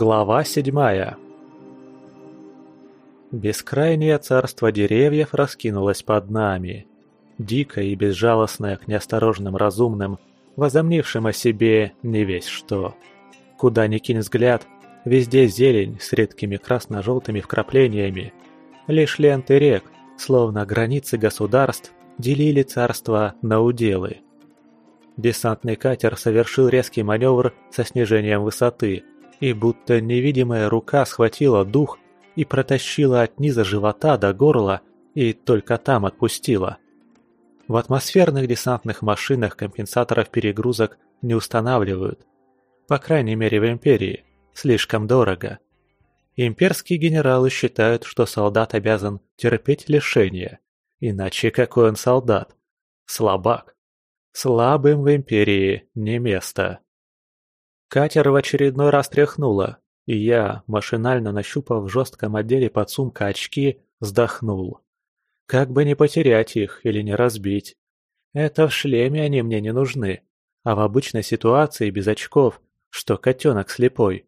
Глава седьмая Бескрайнее царство деревьев раскинулось под нами. Дикое и безжалостное к неосторожным разумным, возомнившим о себе не весь что. Куда ни кинь взгляд, везде зелень с редкими красно-желтыми вкраплениями. Лишь ленты рек, словно границы государств, делили царство на уделы. Десантный катер совершил резкий маневр со снижением высоты, и будто невидимая рука схватила дух и протащила от низа живота до горла и только там отпустила. В атмосферных десантных машинах компенсаторов перегрузок не устанавливают. По крайней мере в Империи. Слишком дорого. Имперские генералы считают, что солдат обязан терпеть лишения. Иначе какой он солдат? Слабак. Слабым в Империи не место. Катер в очередной раз тряхнуло, и я, машинально нащупав в жестком отделе подсумка очки, вздохнул. Как бы не потерять их или не разбить. Это в шлеме они мне не нужны, а в обычной ситуации без очков, что котенок слепой.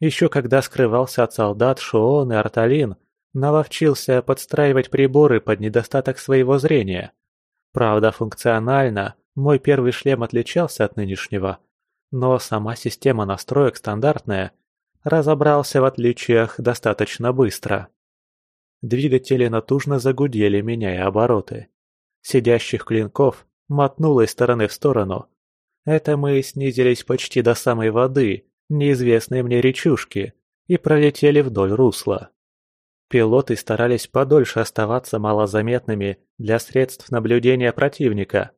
Еще когда скрывался от солдат Шоон и Арталин, наловчился подстраивать приборы под недостаток своего зрения. Правда, функционально мой первый шлем отличался от нынешнего, но сама система настроек стандартная – разобрался в отличиях достаточно быстро. Двигатели натужно загудели, меняя обороты. Сидящих клинков мотнуло из стороны в сторону. Это мы снизились почти до самой воды, неизвестной мне речушки, и пролетели вдоль русла. Пилоты старались подольше оставаться малозаметными для средств наблюдения противника.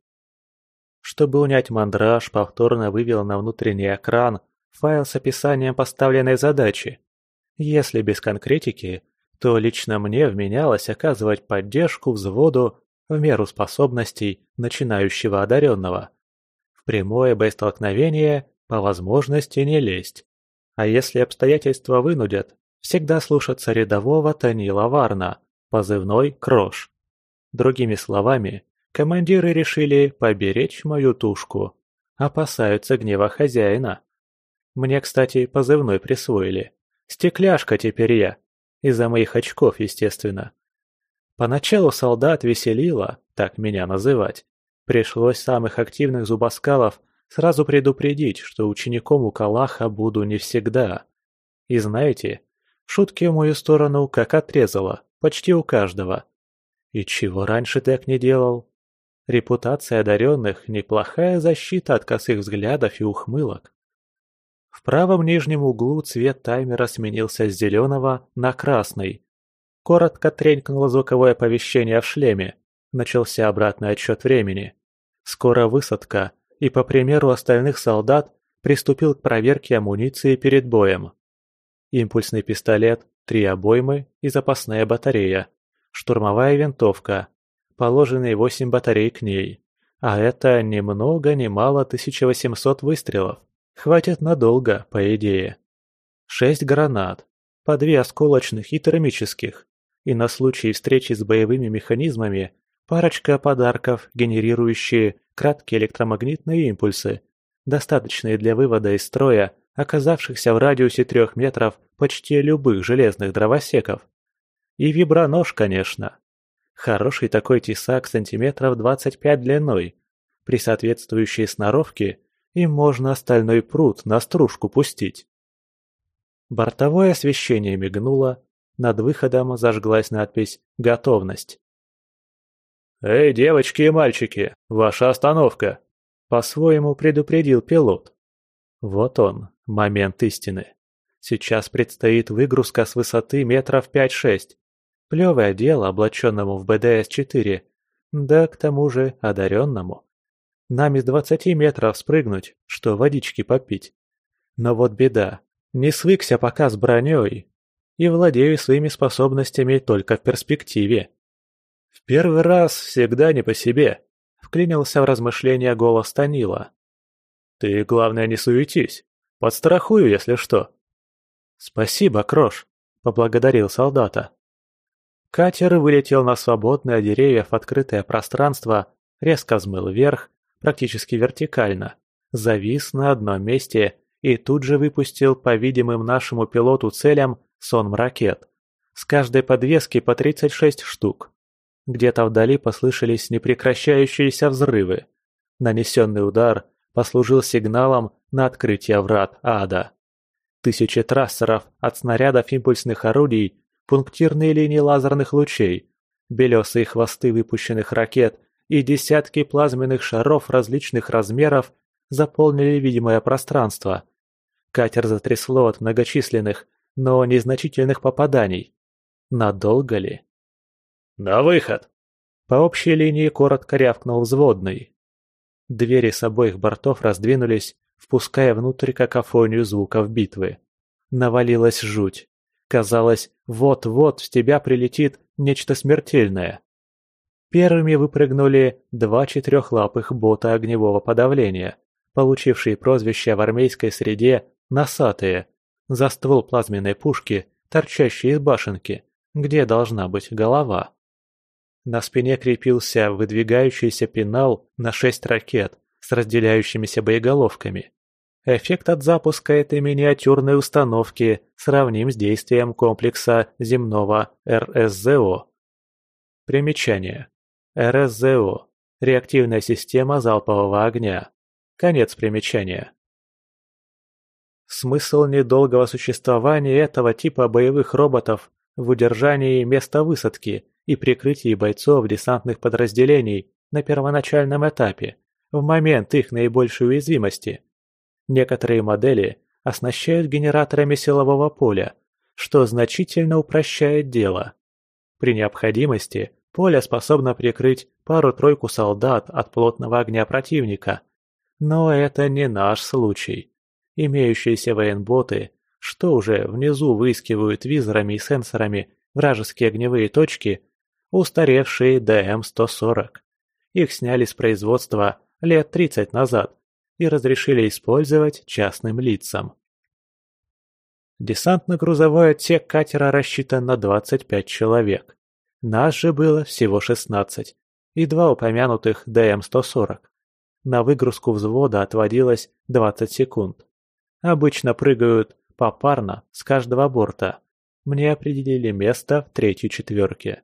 Чтобы унять мандраж, повторно вывел на внутренний экран файл с описанием поставленной задачи. Если без конкретики, то лично мне вменялось оказывать поддержку взводу в меру способностей начинающего одаренного. В прямое боестолкновение по возможности не лезть. А если обстоятельства вынудят, всегда слушаться рядового Танила Варна, позывной «Крош». Другими словами, командиры решили поберечь мою тушку. Опасаются гнева хозяина. Мне, кстати, позывной присвоили. Стекляшка теперь я. Из-за моих очков, естественно. Поначалу солдат веселило, так меня называть. Пришлось самых активных зубоскалов сразу предупредить, что учеником у Калаха буду не всегда. И знаете, шутки в мою сторону как отрезало, почти у каждого. И чего раньше так не делал? Репутация одаренных – неплохая защита от косых взглядов и ухмылок. В правом нижнем углу цвет таймера сменился с зеленого на красный. Коротко тренькнуло звуковое оповещение в шлеме. Начался обратный отсчет времени. Скоро высадка, и по примеру остальных солдат приступил к проверке амуниции перед боем. Импульсный пистолет, три обоймы и запасная батарея. Штурмовая винтовка. Положенные восемь батарей к ней. А это ни много ни мало 1800 выстрелов. Хватит надолго, по идее. Шесть гранат, по две осколочных и термических, и на случай встречи с боевыми механизмами парочка подарков, генерирующие краткие электромагнитные импульсы, достаточные для вывода из строя оказавшихся в радиусе трех метров почти любых железных дровосеков. И вибронож, конечно. Хороший такой тесак сантиметров 25 длиной. При соответствующей сноровке и можно остальной пруд на стружку пустить. Бортовое освещение мигнуло, над выходом зажглась надпись «Готовность». «Эй, девочки и мальчики, ваша остановка!» По-своему предупредил пилот. Вот он, момент истины. Сейчас предстоит выгрузка с высоты метров 5-6. Плевое дело облаченному в БДС-4, да к тому же одаренному. Нам из двадцати метров спрыгнуть, что водички попить. Но вот беда, не свыкся пока с броней и владею своими способностями только в перспективе. В первый раз всегда не по себе, вклинился в размышления голос Танила. Ты, главное, не суетись, подстрахую, если что. Спасибо, Крош, поблагодарил солдата. Катер вылетел на свободное деревьев открытое пространство, резко взмыл вверх практически вертикально, завис на одном месте и тут же выпустил по видимым нашему пилоту целям сон ракет. С каждой подвески по 36 штук. Где-то вдали послышались непрекращающиеся взрывы. Нанесенный удар послужил сигналом на открытие врат ада. Тысячи трассеров от снарядов импульсных орудий, пунктирные линии лазерных лучей, белесые хвосты выпущенных ракет и десятки плазменных шаров различных размеров заполнили видимое пространство. Катер затрясло от многочисленных, но незначительных попаданий. Надолго ли? «На выход!» По общей линии коротко рявкнул взводный. Двери с обоих бортов раздвинулись, впуская внутрь какофонию звуков битвы. Навалилась жуть. Казалось, вот-вот в тебя прилетит нечто смертельное. Первыми выпрыгнули два четырехлапых бота огневого подавления, получившие прозвище в армейской среде «носатые», за ствол плазменной пушки, торчащей из башенки, где должна быть голова. На спине крепился выдвигающийся пенал на шесть ракет с разделяющимися боеголовками. Эффект от запуска этой миниатюрной установки сравним с действием комплекса земного РСЗО. Примечание. РСЗО – реактивная система залпового огня. Конец примечания. Смысл недолгого существования этого типа боевых роботов в удержании места высадки и прикрытии бойцов десантных подразделений на первоначальном этапе, в момент их наибольшей уязвимости. Некоторые модели оснащают генераторами силового поля, что значительно упрощает дело. При необходимости поле способно прикрыть пару-тройку солдат от плотного огня противника. Но это не наш случай. Имеющиеся военботы, что уже внизу выискивают визорами и сенсорами вражеские огневые точки, устаревшие ДМ-140. Их сняли с производства лет 30 назад и разрешили использовать частным лицам. Десантно-грузовой отсек катера рассчитан на 25 человек. Нас же было всего 16 и два упомянутых ДМ-140. На выгрузку взвода отводилось 20 секунд. Обычно прыгают попарно с каждого борта. Мне определили место в третьей четверке.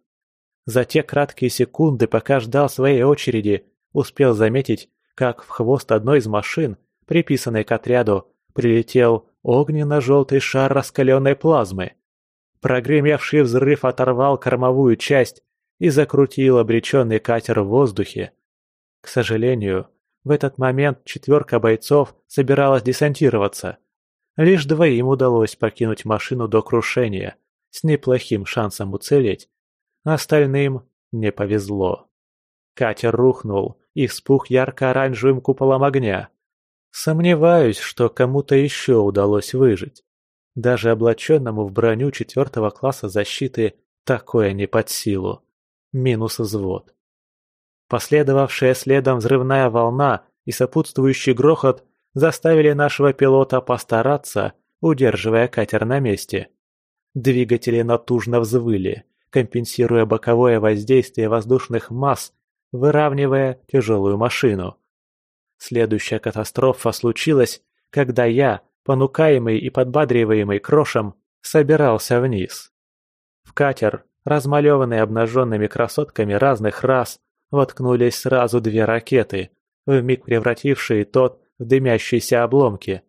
За те краткие секунды, пока ждал своей очереди, успел заметить, как в хвост одной из машин, приписанной к отряду, прилетел огненно-желтый шар раскаленной плазмы. Прогремевший взрыв оторвал кормовую часть и закрутил обреченный катер в воздухе. К сожалению, в этот момент четверка бойцов собиралась десантироваться. Лишь двоим удалось покинуть машину до крушения, с неплохим шансом уцелеть, Остальным не повезло. Катер рухнул и вспух ярко-оранжевым куполом огня. Сомневаюсь, что кому-то еще удалось выжить. Даже облаченному в броню четвертого класса защиты такое не под силу. Минус взвод. Последовавшая следом взрывная волна и сопутствующий грохот заставили нашего пилота постараться, удерживая катер на месте. Двигатели натужно взвыли, компенсируя боковое воздействие воздушных масс, выравнивая тяжелую машину. Следующая катастрофа случилась, когда я, понукаемый и подбадриваемый крошем, собирался вниз. В катер, размалеванный обнаженными красотками разных рас, воткнулись сразу две ракеты, вмиг превратившие тот в дымящиеся обломки.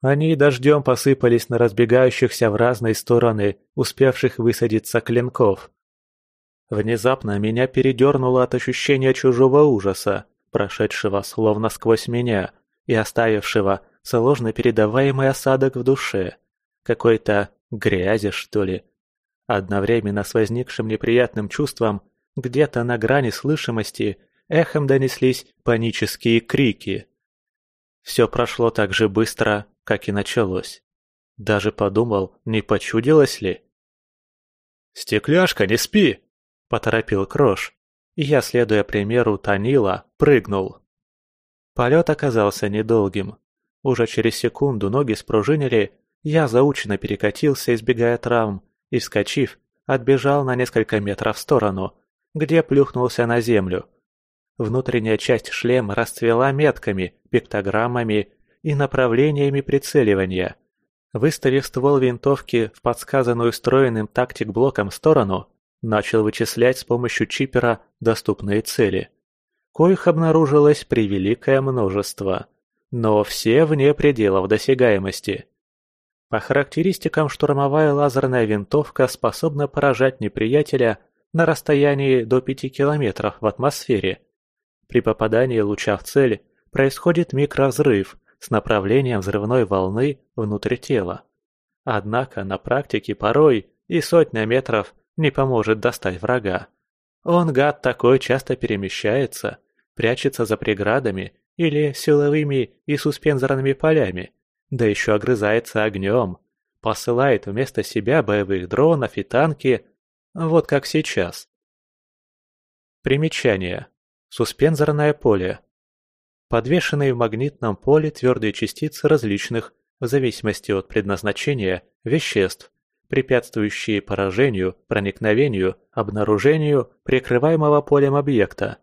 Они дождем посыпались на разбегающихся в разные стороны, успевших высадиться клинков. Внезапно меня передернуло от ощущения чужого ужаса, прошедшего словно сквозь меня и оставившего сложно передаваемый осадок в душе. Какой-то грязи, что ли. Одновременно с возникшим неприятным чувством, где-то на грани слышимости, эхом донеслись панические крики. Все прошло так же быстро, как и началось. Даже подумал, не почудилось ли. «Стекляшка, не спи!» – поторопил Крош. И я, следуя примеру Танила, прыгнул. Полет оказался недолгим. Уже через секунду ноги спружинили, я заученно перекатился, избегая травм, и, вскочив, отбежал на несколько метров в сторону, где плюхнулся на землю. Внутренняя часть шлема расцвела метками, пиктограммами и направлениями прицеливания. Выставив ствол винтовки в подсказанную встроенным тактик-блоком сторону, начал вычислять с помощью чипера доступные цели. Коих обнаружилось превеликое множество, но все вне пределов досягаемости. По характеристикам штурмовая лазерная винтовка способна поражать неприятеля на расстоянии до 5 километров в атмосфере. При попадании луча в цель происходит микровзрыв с направлением взрывной волны внутрь тела. Однако на практике порой и сотня метров не поможет достать врага. Он, гад такой, часто перемещается, прячется за преградами или силовыми и суспензорными полями, да еще огрызается огнем, посылает вместо себя боевых дронов и танки вот как сейчас. Примечание. Суспензорное поле. Подвешенные в магнитном поле твердые частицы различных, в зависимости от предназначения, веществ, препятствующие поражению, проникновению, обнаружению прикрываемого полем объекта.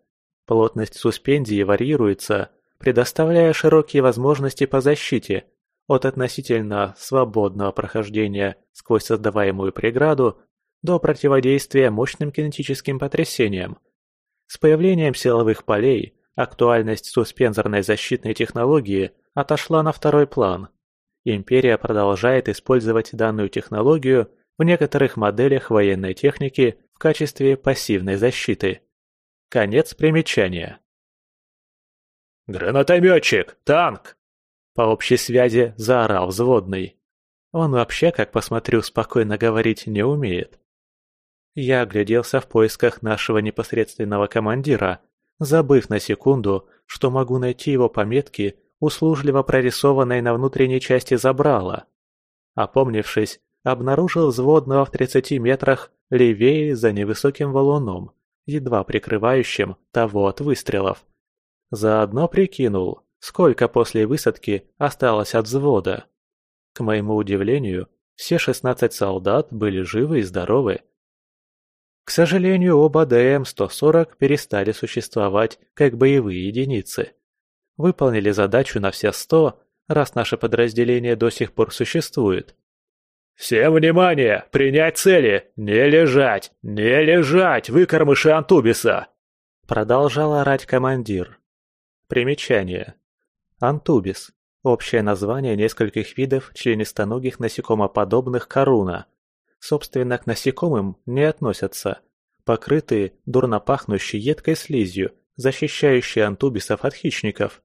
Плотность суспензии варьируется, предоставляя широкие возможности по защите, от относительно свободного прохождения сквозь создаваемую преграду до противодействия мощным кинетическим потрясениям. С появлением силовых полей актуальность суспензорной защитной технологии отошла на второй план. Империя продолжает использовать данную технологию в некоторых моделях военной техники в качестве пассивной защиты. Конец примечания. «Гранатометчик! Танк!» По общей связи заорал взводный. Он вообще, как посмотрю, спокойно говорить не умеет. Я огляделся в поисках нашего непосредственного командира, забыв на секунду, что могу найти его пометки, услужливо прорисованной на внутренней части забрала. Опомнившись, обнаружил взводного в 30 метрах левее за невысоким валуном, едва прикрывающим того от выстрелов. Заодно прикинул, сколько после высадки осталось от взвода. К моему удивлению, все 16 солдат были живы и здоровы, к сожалению, оба ДМ-140 перестали существовать как боевые единицы. Выполнили задачу на все 100, раз наше подразделение до сих пор существует. «Всем внимание! Принять цели! Не лежать! Не лежать! Выкормыши Антубиса!» Продолжал орать командир. Примечание. Антубис – общее название нескольких видов членистоногих насекомоподобных коруна – собственно, к насекомым не относятся, покрытые дурно пахнущей едкой слизью, защищающей антубисов от хищников.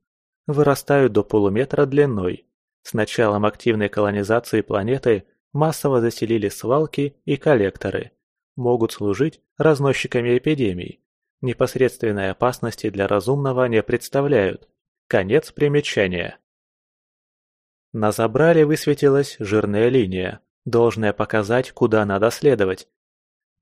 Вырастают до полуметра длиной. С началом активной колонизации планеты массово заселили свалки и коллекторы. Могут служить разносчиками эпидемий. Непосредственной опасности для разумного не представляют. Конец примечания. На забрале высветилась жирная линия, должное показать, куда надо следовать.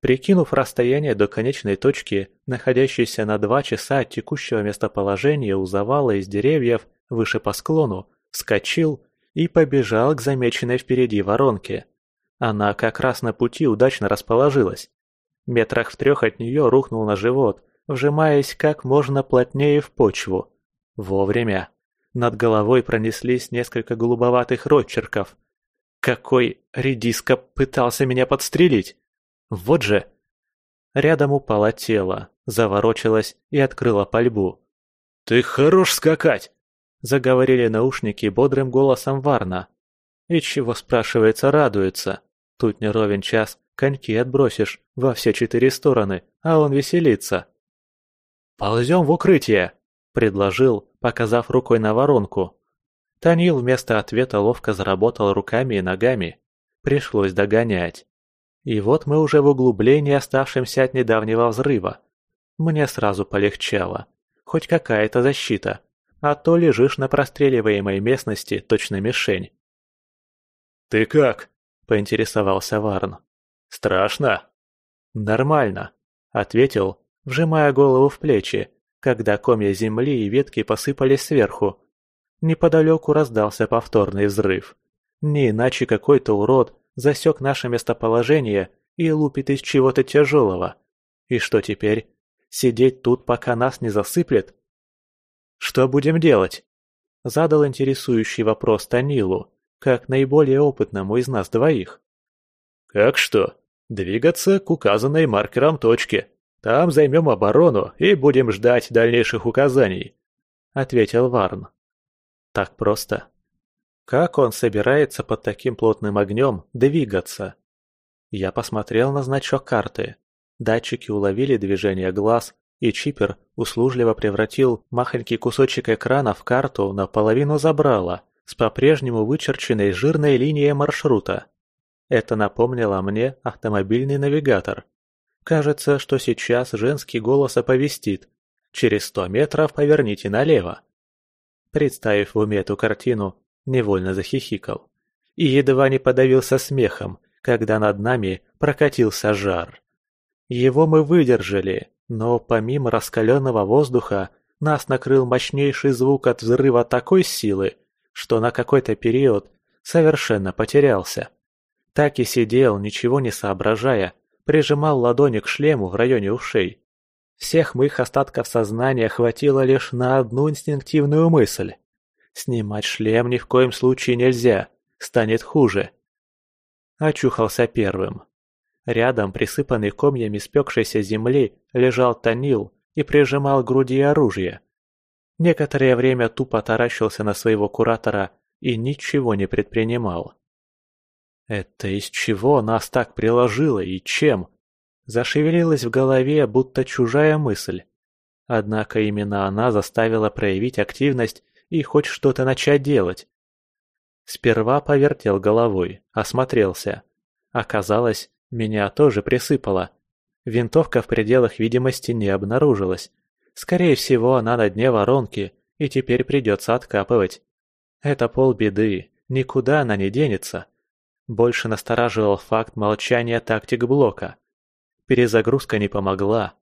Прикинув расстояние до конечной точки, находящейся на два часа от текущего местоположения у завала из деревьев выше по склону, вскочил и побежал к замеченной впереди воронке. Она как раз на пути удачно расположилась. Метрах в трех от нее рухнул на живот, вжимаясь как можно плотнее в почву. Вовремя. Над головой пронеслись несколько голубоватых росчерков, какой редиска пытался меня подстрелить! Вот же! Рядом упало тело, заворочилось и открыло пальбу. «Ты хорош скакать!» – заговорили наушники бодрым голосом Варна. И чего, спрашивается, радуется? Тут не ровен час, коньки отбросишь во все четыре стороны, а он веселится. «Ползем в укрытие!» – предложил, показав рукой на воронку. Танил вместо ответа ловко заработал руками и ногами. Пришлось догонять. И вот мы уже в углублении, оставшемся от недавнего взрыва. Мне сразу полегчало. Хоть какая-то защита. А то лежишь на простреливаемой местности, точно мишень. «Ты как?» – поинтересовался Варн. «Страшно?» «Нормально», – ответил, вжимая голову в плечи, когда комья земли и ветки посыпались сверху, Неподалеку раздался повторный взрыв. Не иначе какой-то урод засек наше местоположение и лупит из чего-то тяжелого. И что теперь? Сидеть тут, пока нас не засыплет? Что будем делать? Задал интересующий вопрос Танилу, как наиболее опытному из нас двоих. «Как что? Двигаться к указанной маркером точке. Там займем оборону и будем ждать дальнейших указаний», — ответил Варн. «Так просто. Как он собирается под таким плотным огнем двигаться?» Я посмотрел на значок карты. Датчики уловили движение глаз, и чипер услужливо превратил махонький кусочек экрана в карту наполовину забрала с по-прежнему вычерченной жирной линией маршрута. Это напомнило мне автомобильный навигатор. Кажется, что сейчас женский голос оповестит. Через сто метров поверните налево. Представив в уме эту картину, невольно захихикал. И едва не подавился смехом, когда над нами прокатился жар. Его мы выдержали, но помимо раскаленного воздуха нас накрыл мощнейший звук от взрыва такой силы, что на какой-то период совершенно потерялся. Так и сидел, ничего не соображая, прижимал ладони к шлему в районе ушей. Всех моих остатков сознания хватило лишь на одну инстинктивную мысль. Снимать шлем ни в коем случае нельзя, станет хуже. Очухался первым. Рядом, присыпанный комьями спекшейся земли, лежал Танил и прижимал к груди оружие. Некоторое время тупо таращился на своего куратора и ничего не предпринимал. Это из чего нас так приложило и чем? Зашевелилась в голове, будто чужая мысль. Однако именно она заставила проявить активность и хоть что-то начать делать. Сперва повертел головой, осмотрелся. Оказалось, меня тоже присыпало. Винтовка в пределах видимости не обнаружилась. Скорее всего, она на дне воронки, и теперь придется откапывать. Это полбеды, никуда она не денется. Больше настораживал факт молчания тактик блока. Перезагрузка не помогла.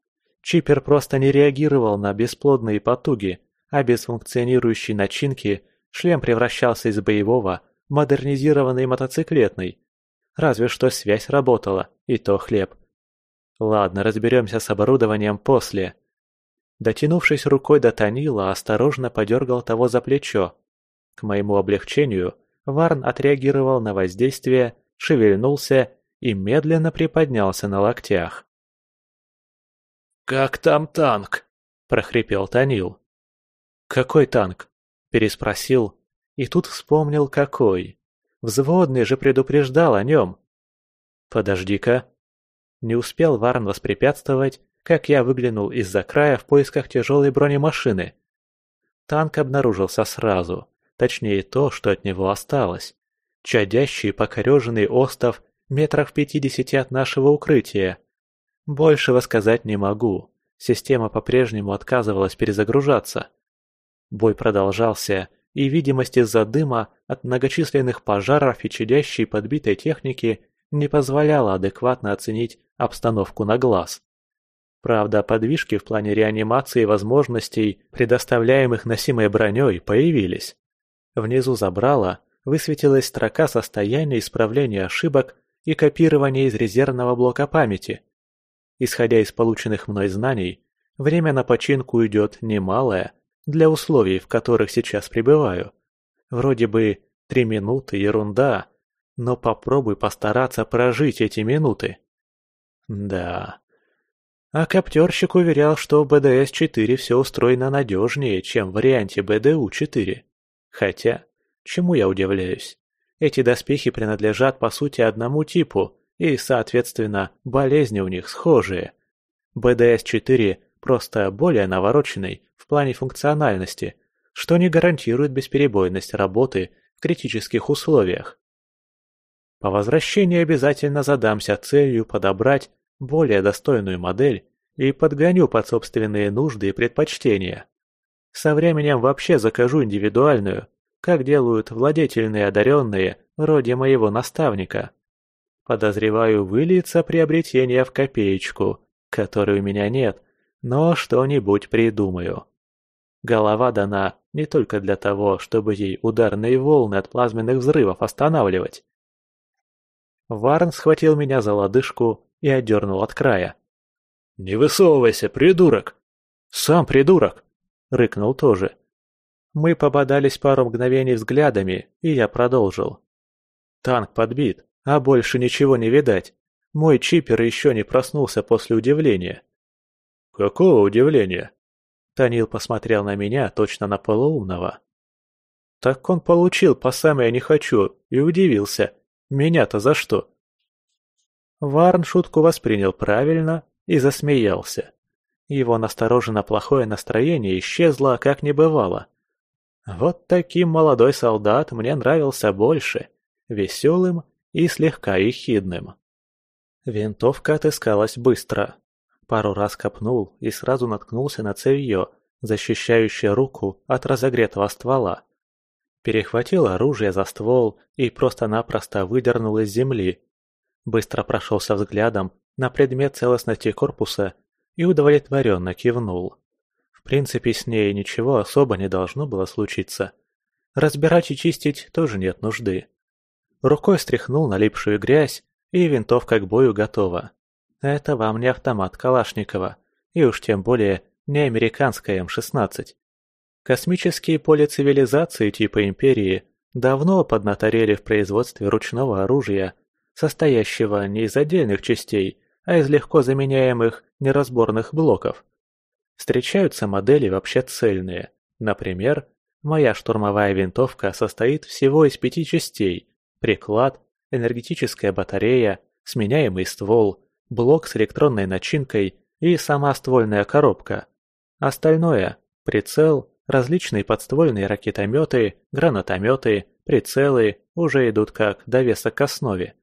Чипер просто не реагировал на бесплодные потуги, а без функционирующей начинки шлем превращался из боевого в модернизированный мотоциклетный. Разве что связь работала, и то хлеб. Ладно, разберемся с оборудованием после. Дотянувшись рукой до Танила, осторожно подергал того за плечо. К моему облегчению, Варн отреагировал на воздействие, шевельнулся и медленно приподнялся на локтях. «Как там танк?» – прохрипел Танил. «Какой танк?» – переспросил, и тут вспомнил, какой. Взводный же предупреждал о нем. «Подожди-ка». Не успел Варн воспрепятствовать, как я выглянул из-за края в поисках тяжелой бронемашины. Танк обнаружился сразу. Точнее то, что от него осталось. Чадящий покореженный остов метрах в пятидесяти от нашего укрытия. Большего сказать не могу. Система по-прежнему отказывалась перезагружаться. Бой продолжался, и видимость из-за дыма от многочисленных пожаров и чадящей подбитой техники не позволяла адекватно оценить обстановку на глаз. Правда, подвижки в плане реанимации возможностей, предоставляемых носимой броней, появились. Внизу забрала высветилась строка состояния исправления ошибок и копирования из резервного блока памяти. Исходя из полученных мной знаний, время на починку идет немалое для условий, в которых сейчас пребываю. Вроде бы три минуты – ерунда, но попробуй постараться прожить эти минуты. Да. А коптерщик уверял, что в БДС-4 все устроено надежнее, чем в варианте БДУ-4. Хотя, чему я удивляюсь? Эти доспехи принадлежат по сути одному типу, и, соответственно, болезни у них схожие. БДС-4 просто более навороченный в плане функциональности, что не гарантирует бесперебойность работы в критических условиях. По возвращении обязательно задамся целью подобрать более достойную модель и подгоню под собственные нужды и предпочтения. Со временем вообще закажу индивидуальную, как делают владетельные одаренные, вроде моего наставника. Подозреваю, выльется приобретение в копеечку, которой у меня нет, но что-нибудь придумаю. Голова дана не только для того, чтобы ей ударные волны от плазменных взрывов останавливать. Варн схватил меня за лодыжку и отдернул от края. «Не высовывайся, придурок!» «Сам придурок!» — рыкнул тоже. Мы пободались пару мгновений взглядами, и я продолжил. Танк подбит, а больше ничего не видать. Мой чипер еще не проснулся после удивления. «Какого удивления?» Танил посмотрел на меня, точно на полуумного. Так он получил по самое не хочу и удивился. Меня-то за что? Варн шутку воспринял правильно и засмеялся. Его настороженно плохое настроение исчезло, как не бывало. Вот таким молодой солдат мне нравился больше, веселым и слегка ехидным. Винтовка отыскалась быстро. Пару раз копнул и сразу наткнулся на цевьё, защищающее руку от разогретого ствола. Перехватил оружие за ствол и просто-напросто выдернул из земли. Быстро прошелся взглядом на предмет целостности корпуса и удовлетворенно кивнул. В принципе, с ней ничего особо не должно было случиться. Разбирать и чистить тоже нет нужды. Рукой стряхнул налипшую грязь, и винтовка к бою готова. Это вам не автомат Калашникова, и уж тем более не американская М-16. Космические поля цивилизации типа Империи давно поднаторели в производстве ручного оружия, состоящего не из отдельных частей, а из легко заменяемых неразборных блоков. Встречаются модели вообще цельные. Например, моя штурмовая винтовка состоит всего из пяти частей – приклад, энергетическая батарея, сменяемый ствол, блок с электронной начинкой и сама ствольная коробка. Остальное – прицел, различные подствольные ракетометы, гранатометы, прицелы – уже идут как довесок к основе.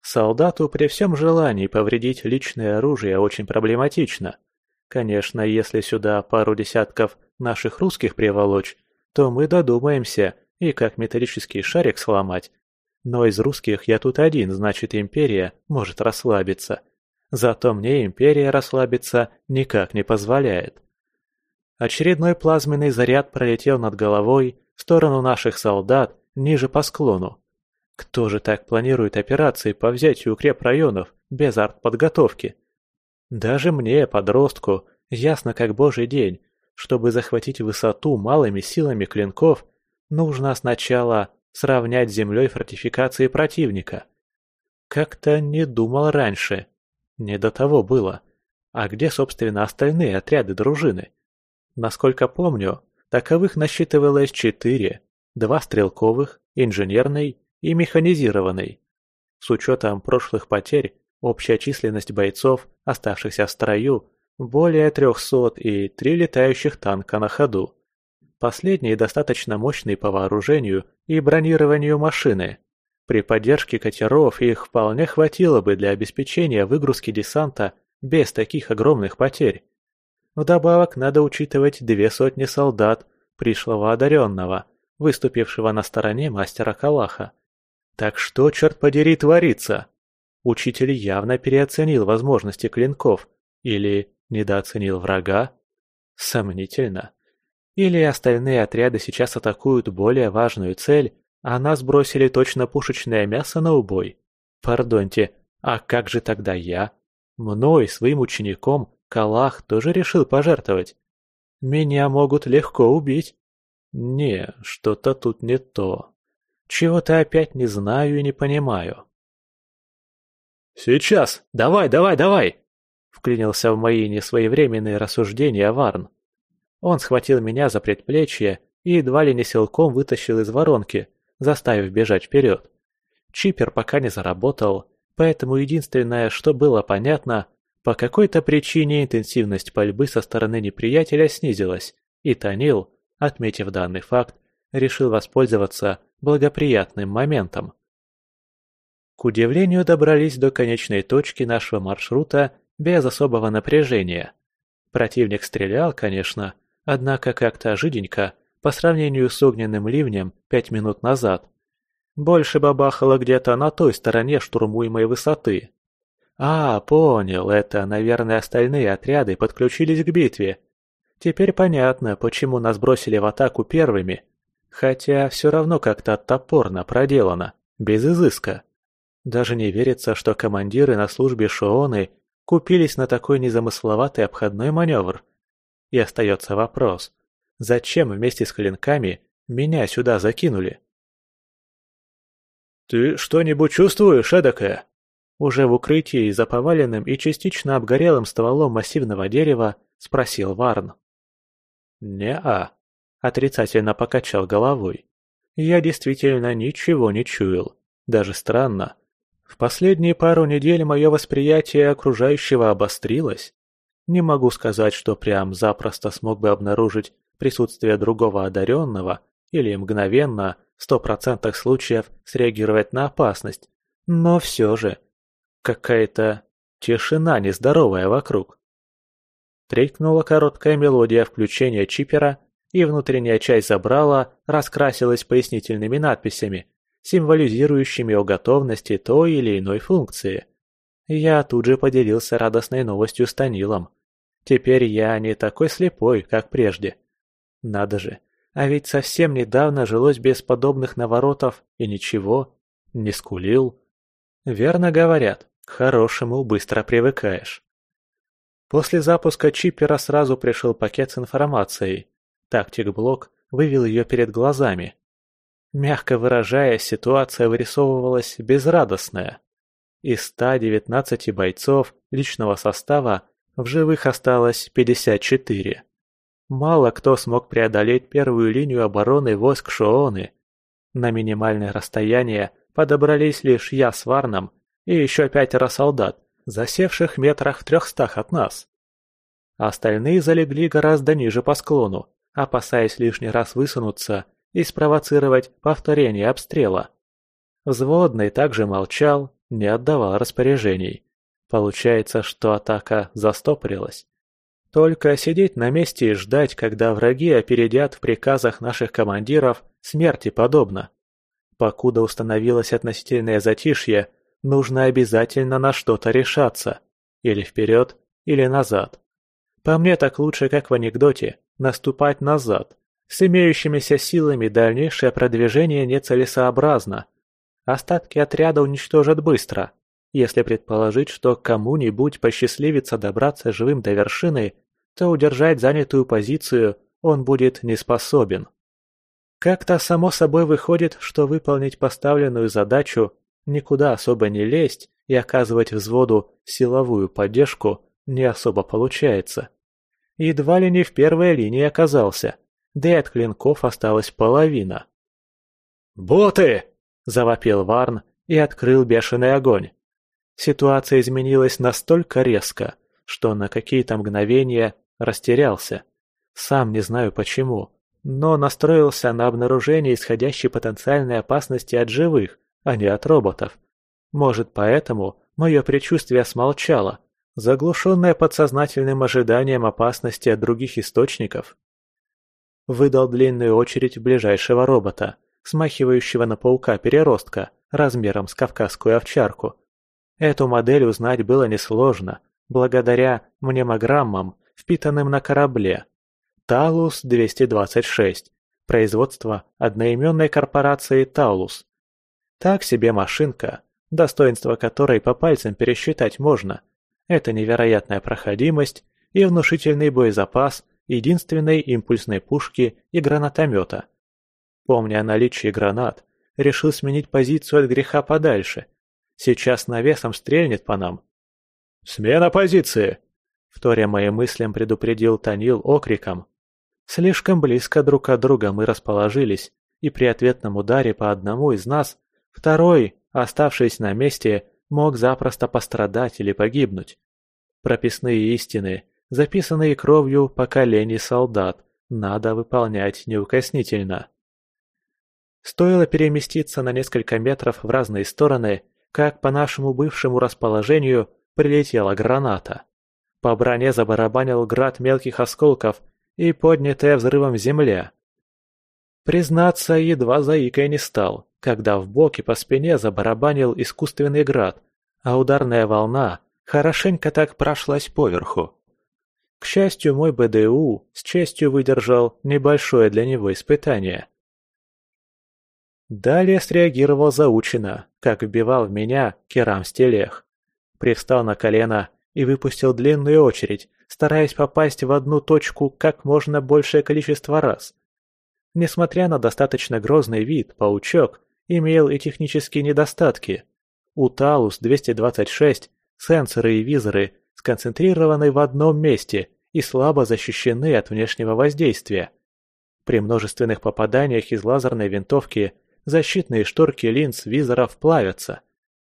Солдату при всем желании повредить личное оружие очень проблематично. Конечно, если сюда пару десятков наших русских приволочь, то мы додумаемся и как металлический шарик сломать, но из русских я тут один, значит империя может расслабиться. Зато мне империя расслабиться никак не позволяет. Очередной плазменный заряд пролетел над головой в сторону наших солдат ниже по склону. Кто же так планирует операции по взятию укрепрайонов без артподготовки? Даже мне, подростку, ясно как божий день, чтобы захватить высоту малыми силами клинков, нужно сначала сравнять с землей фортификации противника. Как-то не думал раньше. Не до того было. А где, собственно, остальные отряды дружины? Насколько помню, таковых насчитывалось четыре. Два стрелковых, инженерный и механизированный. С учетом прошлых потерь, общая численность бойцов, оставшихся в строю, более трехсот и три летающих танка на ходу. Последние достаточно мощные по вооружению и бронированию машины. При поддержке катеров их вполне хватило бы для обеспечения выгрузки десанта без таких огромных потерь. Вдобавок надо учитывать две сотни солдат, пришлого одаренного, выступившего на стороне мастера Калаха. Так что, черт подери, творится? Учитель явно переоценил возможности клинков или недооценил врага? Сомнительно. Или остальные отряды сейчас атакуют более важную цель, а нас бросили точно пушечное мясо на убой? Пардоньте, а как же тогда я? Мной, своим учеником, Калах тоже решил пожертвовать. Меня могут легко убить. Не, что-то тут не то. Чего-то опять не знаю и не понимаю. «Сейчас! Давай, давай, давай!» Вклинился в мои несвоевременные рассуждения Варн. Он схватил меня за предплечье и едва ли не силком вытащил из воронки, заставив бежать вперед. Чипер пока не заработал, поэтому единственное, что было понятно, по какой-то причине интенсивность пальбы со стороны неприятеля снизилась, и Танил, отметив данный факт, решил воспользоваться благоприятным моментом. К удивлению добрались до конечной точки нашего маршрута без особого напряжения. Противник стрелял, конечно, Однако как-то жиденько, по сравнению с огненным ливнем пять минут назад. Больше бабахало где-то на той стороне штурмуемой высоты. А, понял, это, наверное, остальные отряды подключились к битве. Теперь понятно, почему нас бросили в атаку первыми. Хотя все равно как-то топорно проделано, без изыска. Даже не верится, что командиры на службе Шооны купились на такой незамысловатый обходной маневр. И остается вопрос, Зачем вместе с клинками меня сюда закинули? «Ты что-нибудь чувствуешь, эдакое?» Уже в укрытии за поваленным и частично обгорелым стволом массивного дерева спросил Варн. «Не-а», — отрицательно покачал головой. «Я действительно ничего не чуял. Даже странно. В последние пару недель мое восприятие окружающего обострилось. Не могу сказать, что прям запросто смог бы обнаружить присутствие другого одаренного или мгновенно, в сто процентах случаев, среагировать на опасность. Но все же, какая-то тишина нездоровая вокруг. Трелькнула короткая мелодия включения чипера, и внутренняя часть забрала раскрасилась пояснительными надписями, символизирующими о готовности той или иной функции. Я тут же поделился радостной новостью с Танилом. Теперь я не такой слепой, как прежде. Надо же, а ведь совсем недавно жилось без подобных наворотов и ничего, не скулил. Верно говорят, к хорошему быстро привыкаешь. После запуска чипера сразу пришел пакет с информацией. Тактик-блок вывел ее перед глазами. Мягко выражаясь, ситуация вырисовывалась безрадостная. Из 119 бойцов личного состава в живых осталось 54. Мало кто смог преодолеть первую линию обороны войск Шооны. На минимальное расстояние подобрались лишь я с Варном и еще пятеро солдат, засевших метрах в трехстах от нас. Остальные залегли гораздо ниже по склону, опасаясь лишний раз высунуться и спровоцировать повторение обстрела. Взводный также молчал, не отдавал распоряжений. Получается, что атака застопорилась. Только сидеть на месте и ждать, когда враги опередят в приказах наших командиров, смерти подобно. Покуда установилось относительное затишье, нужно обязательно на что-то решаться. Или вперед, или назад. По мне так лучше, как в анекдоте, наступать назад. С имеющимися силами дальнейшее продвижение нецелесообразно. Остатки отряда уничтожат быстро. Если предположить, что кому-нибудь посчастливится добраться живым до вершины, то удержать занятую позицию он будет не способен. Как-то само собой выходит, что выполнить поставленную задачу, никуда особо не лезть и оказывать взводу силовую поддержку не особо получается. Едва ли не в первой линии оказался, да и от клинков осталась половина. «Боты!» – завопил Варн и открыл бешеный огонь. Ситуация изменилась настолько резко, что на какие-то мгновения растерялся. Сам не знаю почему, но настроился на обнаружение исходящей потенциальной опасности от живых, а не от роботов. Может, поэтому мое предчувствие смолчало, заглушенное подсознательным ожиданием опасности от других источников. Выдал длинную очередь ближайшего робота, смахивающего на паука-переростка, размером с кавказскую овчарку. Эту модель узнать было несложно, благодаря мнемограммам, впитанным на корабле. Талус-226. Производство одноименной корпорации Таулус. Так себе машинка, достоинство которой по пальцам пересчитать можно. Это невероятная проходимость и внушительный боезапас единственной импульсной пушки и гранатомета. Помня о наличии гранат, решил сменить позицию от греха подальше – Сейчас навесом стрельнет по нам. «Смена позиции!» Вторя моим мыслям предупредил Танил окриком. Слишком близко друг от друга мы расположились, и при ответном ударе по одному из нас, второй, оставшись на месте, мог запросто пострадать или погибнуть. Прописные истины, записанные кровью поколений солдат, надо выполнять неукоснительно. Стоило переместиться на несколько метров в разные стороны, как по нашему бывшему расположению прилетела граната. По броне забарабанил град мелких осколков и поднятая взрывом земля. Признаться, едва заикой не стал, когда в боки по спине забарабанил искусственный град, а ударная волна хорошенько так прошлась поверху. К счастью, мой БДУ с честью выдержал небольшое для него испытание. Далее среагировал заучено, как вбивал в меня керам стелех. Привстал на колено и выпустил длинную очередь, стараясь попасть в одну точку как можно большее количество раз. Несмотря на достаточно грозный вид, паучок имел и технические недостатки. У Талус-226 сенсоры и визоры сконцентрированы в одном месте и слабо защищены от внешнего воздействия. При множественных попаданиях из лазерной винтовки защитные шторки линз визоров плавятся.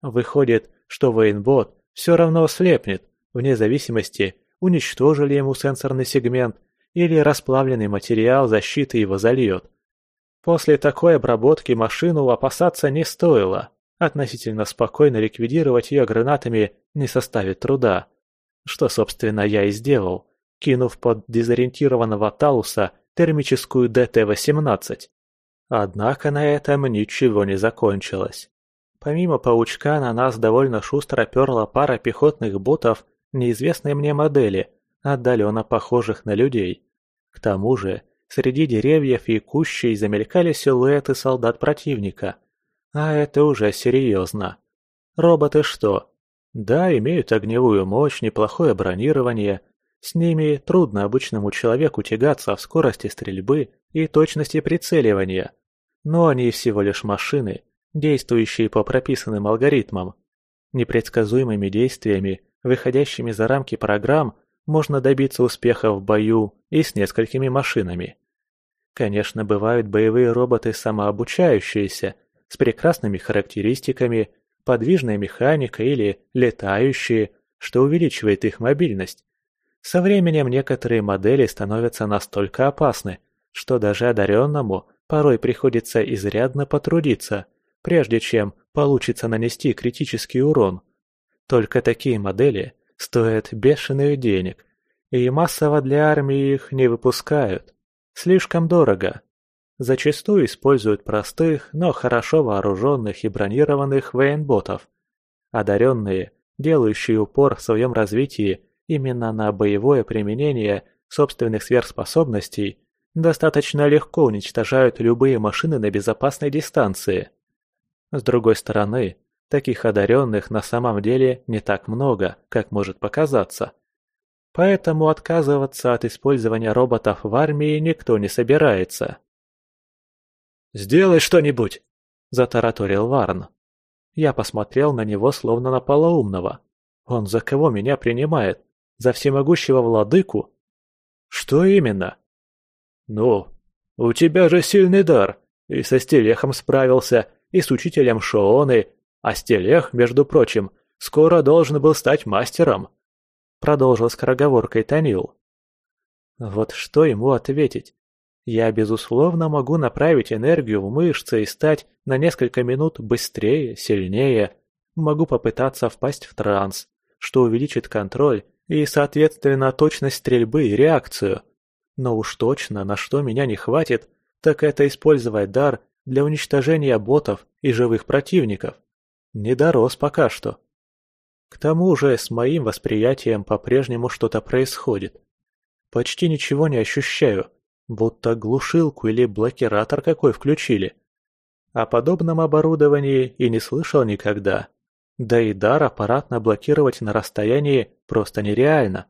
Выходит, что военбот все равно ослепнет, вне зависимости, уничтожили ему сенсорный сегмент или расплавленный материал защиты его зальет. После такой обработки машину опасаться не стоило. Относительно спокойно ликвидировать ее гранатами не составит труда. Что, собственно, я и сделал, кинув под дезориентированного Талуса термическую ДТ-18. Однако на этом ничего не закончилось. Помимо паучка на нас довольно шустро перла пара пехотных ботов неизвестной мне модели, отдаленно похожих на людей. К тому же, среди деревьев и кущей замелькали силуэты солдат противника. А это уже серьезно. Роботы что? Да, имеют огневую мощь, неплохое бронирование. С ними трудно обычному человеку тягаться в скорости стрельбы и точности прицеливания. Но они всего лишь машины, действующие по прописанным алгоритмам. Непредсказуемыми действиями, выходящими за рамки программ, можно добиться успеха в бою и с несколькими машинами. Конечно, бывают боевые роботы самообучающиеся, с прекрасными характеристиками, подвижная механика или летающие, что увеличивает их мобильность. Со временем некоторые модели становятся настолько опасны, что даже одаренному порой приходится изрядно потрудиться, прежде чем получится нанести критический урон. Только такие модели стоят бешеных денег, и массово для армии их не выпускают. Слишком дорого. Зачастую используют простых, но хорошо вооруженных и бронированных военботов. Одаренные, делающие упор в своем развитии именно на боевое применение собственных сверхспособностей, достаточно легко уничтожают любые машины на безопасной дистанции. С другой стороны, таких одаренных на самом деле не так много, как может показаться. Поэтому отказываться от использования роботов в армии никто не собирается. «Сделай что-нибудь!» – затараторил Варн. Я посмотрел на него словно на полоумного. Он за кого меня принимает? За всемогущего владыку? Что именно? Ну, у тебя же сильный дар. И со стелехом справился, и с учителем Шооны, а стелех, между прочим, скоро должен был стать мастером продолжил скороговоркой Танил. Вот что ему ответить? Я, безусловно, могу направить энергию в мышцы и стать на несколько минут быстрее, сильнее. Могу попытаться впасть в транс, что увеличит контроль и, соответственно, точность стрельбы и реакцию. Но уж точно, на что меня не хватит, так это использовать дар для уничтожения ботов и живых противников. Не дорос пока что. К тому же с моим восприятием по-прежнему что-то происходит. Почти ничего не ощущаю, будто глушилку или блокиратор какой включили. О подобном оборудовании и не слышал никогда. Да и дар аппаратно блокировать на расстоянии просто нереально.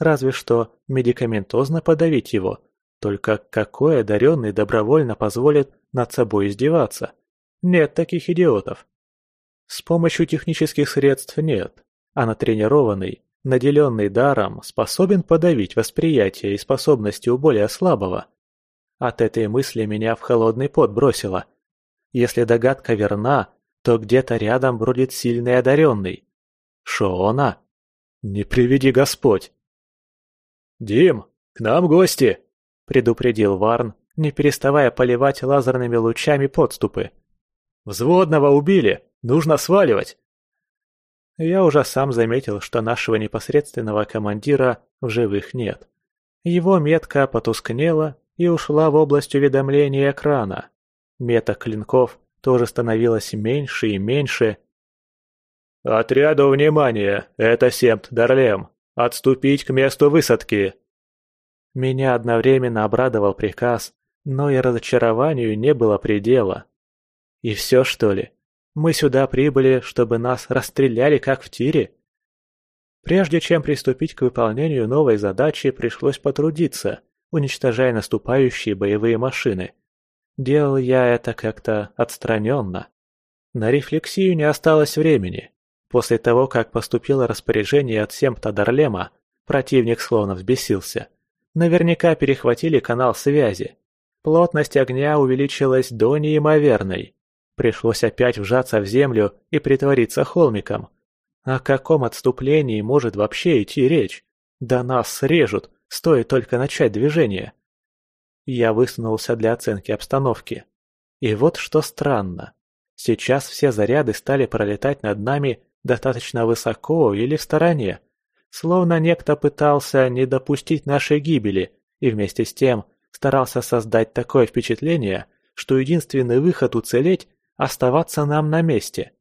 Разве что медикаментозно подавить его. Только какой одаренный добровольно позволит над собой издеваться? Нет таких идиотов. С помощью технических средств нет, а натренированный, наделенный даром, способен подавить восприятие и способности у более слабого. От этой мысли меня в холодный пот бросило. Если догадка верна, то где-то рядом бродит сильный одаренный. Шоона? Не приведи Господь! «Дим, к нам гости!» – предупредил Варн, не переставая поливать лазерными лучами подступы. «Взводного убили! Нужно сваливать!» Я уже сам заметил, что нашего непосредственного командира в живых нет. Его метка потускнела и ушла в область уведомления экрана. Мета клинков тоже становилась меньше и меньше. «Отряду внимания! Это Семт Дарлем! Отступить к месту высадки!» Меня одновременно обрадовал приказ, но и разочарованию не было предела. И все, что ли? Мы сюда прибыли, чтобы нас расстреляли как в тире? Прежде чем приступить к выполнению новой задачи, пришлось потрудиться, уничтожая наступающие боевые машины. Делал я это как-то отстраненно. На рефлексию не осталось времени. После того, как поступило распоряжение от Семпта Дарлема, противник словно взбесился. Наверняка перехватили канал связи. Плотность огня увеличилась до неимоверной. Пришлось опять вжаться в землю и притвориться холмиком. О каком отступлении может вообще идти речь? Да нас срежут, стоит только начать движение. Я высунулся для оценки обстановки. И вот что странно. Сейчас все заряды стали пролетать над нами достаточно высоко или в стороне. Словно некто пытался не допустить нашей гибели и вместе с тем старался создать такое впечатление, что единственный выход уцелеть – оставаться нам на месте.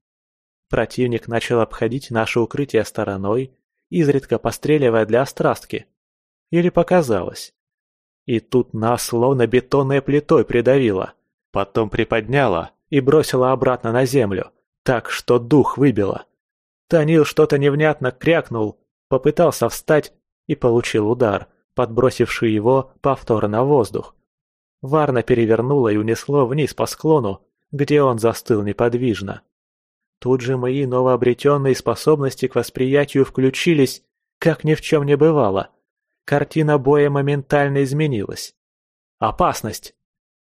Противник начал обходить наше укрытие стороной, изредка постреливая для острастки. Или показалось. И тут нас словно бетонной плитой придавило. Потом приподняло и бросило обратно на землю, так что дух выбило. Танил что-то невнятно крякнул, попытался встать и получил удар – подбросивший его повторно в воздух. Варна перевернула и унесло вниз по склону, где он застыл неподвижно. Тут же мои новообретенные способности к восприятию включились, как ни в чем не бывало. Картина боя моментально изменилась. «Опасность!»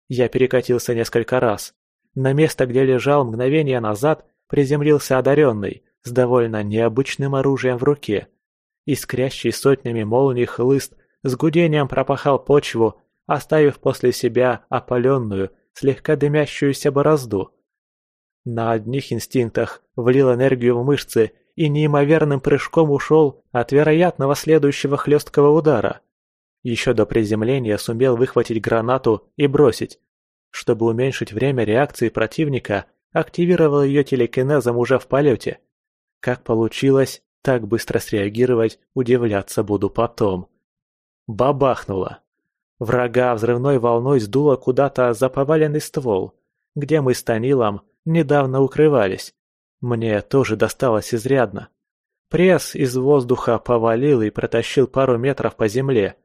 Я перекатился несколько раз. На место, где лежал мгновение назад, приземлился одаренный, с довольно необычным оружием в руке. Искрящий сотнями молний хлыст с гудением пропахал почву, оставив после себя опаленную, слегка дымящуюся борозду. На одних инстинктах влил энергию в мышцы и неимоверным прыжком ушел от вероятного следующего хлесткого удара. Еще до приземления сумел выхватить гранату и бросить. Чтобы уменьшить время реакции противника, активировал ее телекинезом уже в полете. Как получилось, так быстро среагировать, удивляться буду потом. Бабахнуло. Врага взрывной волной сдуло куда-то за поваленный ствол, где мы с Танилом недавно укрывались. Мне тоже досталось изрядно. Пресс из воздуха повалил и протащил пару метров по земле.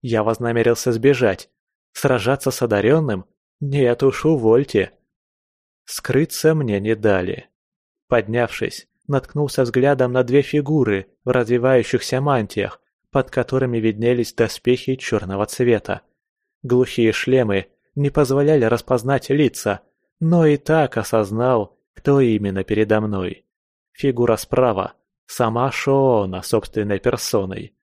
Я вознамерился сбежать. Сражаться с одаренным? Нет уж, увольте. Скрыться мне не дали. Поднявшись, наткнулся взглядом на две фигуры в развивающихся мантиях, под которыми виднелись доспехи черного цвета. Глухие шлемы не позволяли распознать лица, но и так осознал, кто именно передо мной. Фигура справа, сама Шоона собственной персоной.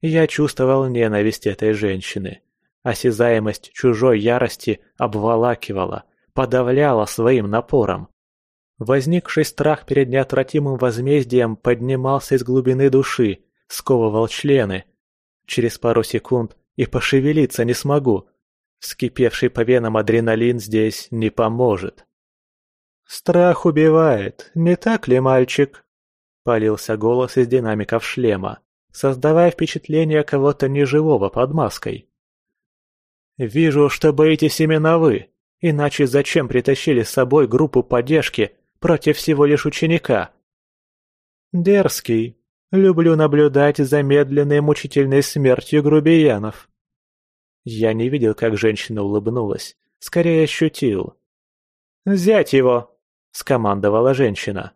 Я чувствовал ненависть этой женщины. Осязаемость чужой ярости обволакивала, подавляла своим напором. Возникший страх перед неотвратимым возмездием поднимался из глубины души, сковывал члены. Через пару секунд и пошевелиться не смогу. Вскипевший по венам адреналин здесь не поможет. «Страх убивает, не так ли, мальчик?» Полился голос из динамиков шлема, создавая впечатление кого-то неживого под маской. «Вижу, что боитесь именно вы, иначе зачем притащили с собой группу поддержки против всего лишь ученика?» «Дерзкий, Люблю наблюдать за медленной мучительной смертью грубиянов. Я не видел, как женщина улыбнулась, скорее ощутил. «Взять его!» – скомандовала женщина.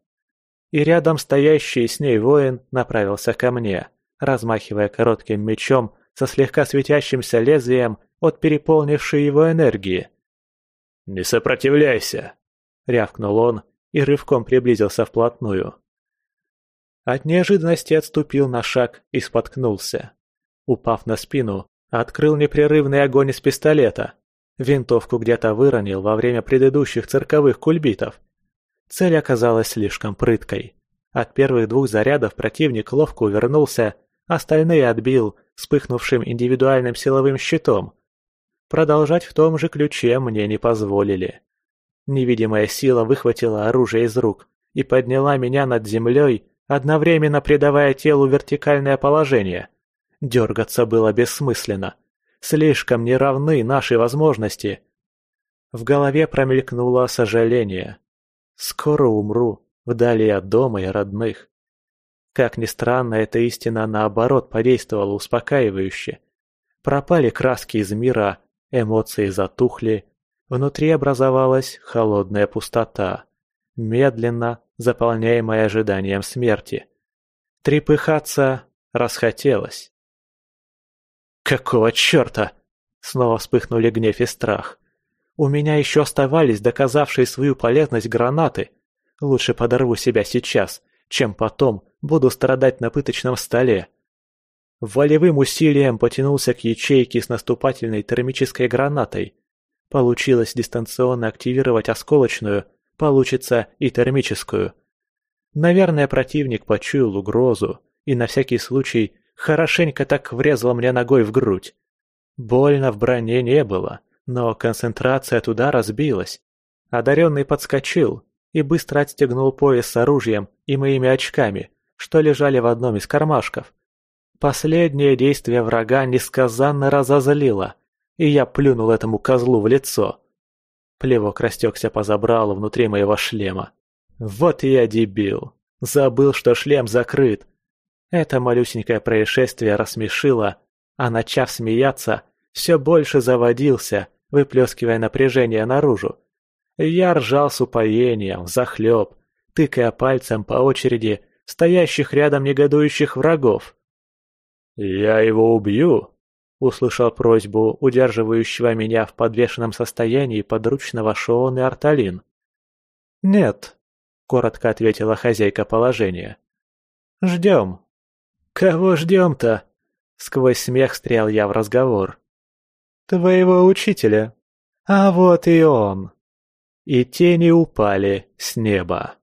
И рядом стоящий с ней воин направился ко мне, размахивая коротким мечом со слегка светящимся лезвием от переполнившей его энергии. «Не сопротивляйся!» – рявкнул он и рывком приблизился вплотную. От неожиданности отступил на шаг и споткнулся. Упав на спину, открыл непрерывный огонь из пистолета. Винтовку где-то выронил во время предыдущих цирковых кульбитов. Цель оказалась слишком прыткой. От первых двух зарядов противник ловко увернулся, остальные отбил вспыхнувшим индивидуальным силовым щитом. Продолжать в том же ключе мне не позволили. Невидимая сила выхватила оружие из рук и подняла меня над землей одновременно придавая телу вертикальное положение. Дергаться было бессмысленно. Слишком неравны наши возможности. В голове промелькнуло сожаление. Скоро умру, вдали от дома и родных. Как ни странно, эта истина наоборот подействовала успокаивающе. Пропали краски из мира, эмоции затухли, внутри образовалась холодная пустота, медленно заполняемая ожиданием смерти. Трепыхаться расхотелось. «Какого черта?» Снова вспыхнули гнев и страх. «У меня еще оставались доказавшие свою полезность гранаты. Лучше подорву себя сейчас, чем потом буду страдать на пыточном столе». Волевым усилием потянулся к ячейке с наступательной термической гранатой. Получилось дистанционно активировать осколочную, получится и термическую. Наверное, противник почуял угрозу и на всякий случай хорошенько так врезал мне ногой в грудь. Больно в броне не было, но концентрация от удара сбилась. Одаренный подскочил и быстро отстегнул пояс с оружием и моими очками, что лежали в одном из кармашков. Последнее действие врага несказанно разозлило, и я плюнул этому козлу в лицо. Плевок растекся по забралу внутри моего шлема. Вот я дебил. Забыл, что шлем закрыт. Это малюсенькое происшествие рассмешило, а начав смеяться, все больше заводился, выплескивая напряжение наружу. Я ржал с упоением, захлеб, тыкая пальцем по очереди стоящих рядом негодующих врагов. «Я его убью!» — услышал просьбу удерживающего меня в подвешенном состоянии подручного Шоон и Арталин. «Нет», коротко ответила хозяйка положения. «Ждем». «Кого ждем-то?» Сквозь смех стрял я в разговор. «Твоего учителя. А вот и он». И тени упали с неба.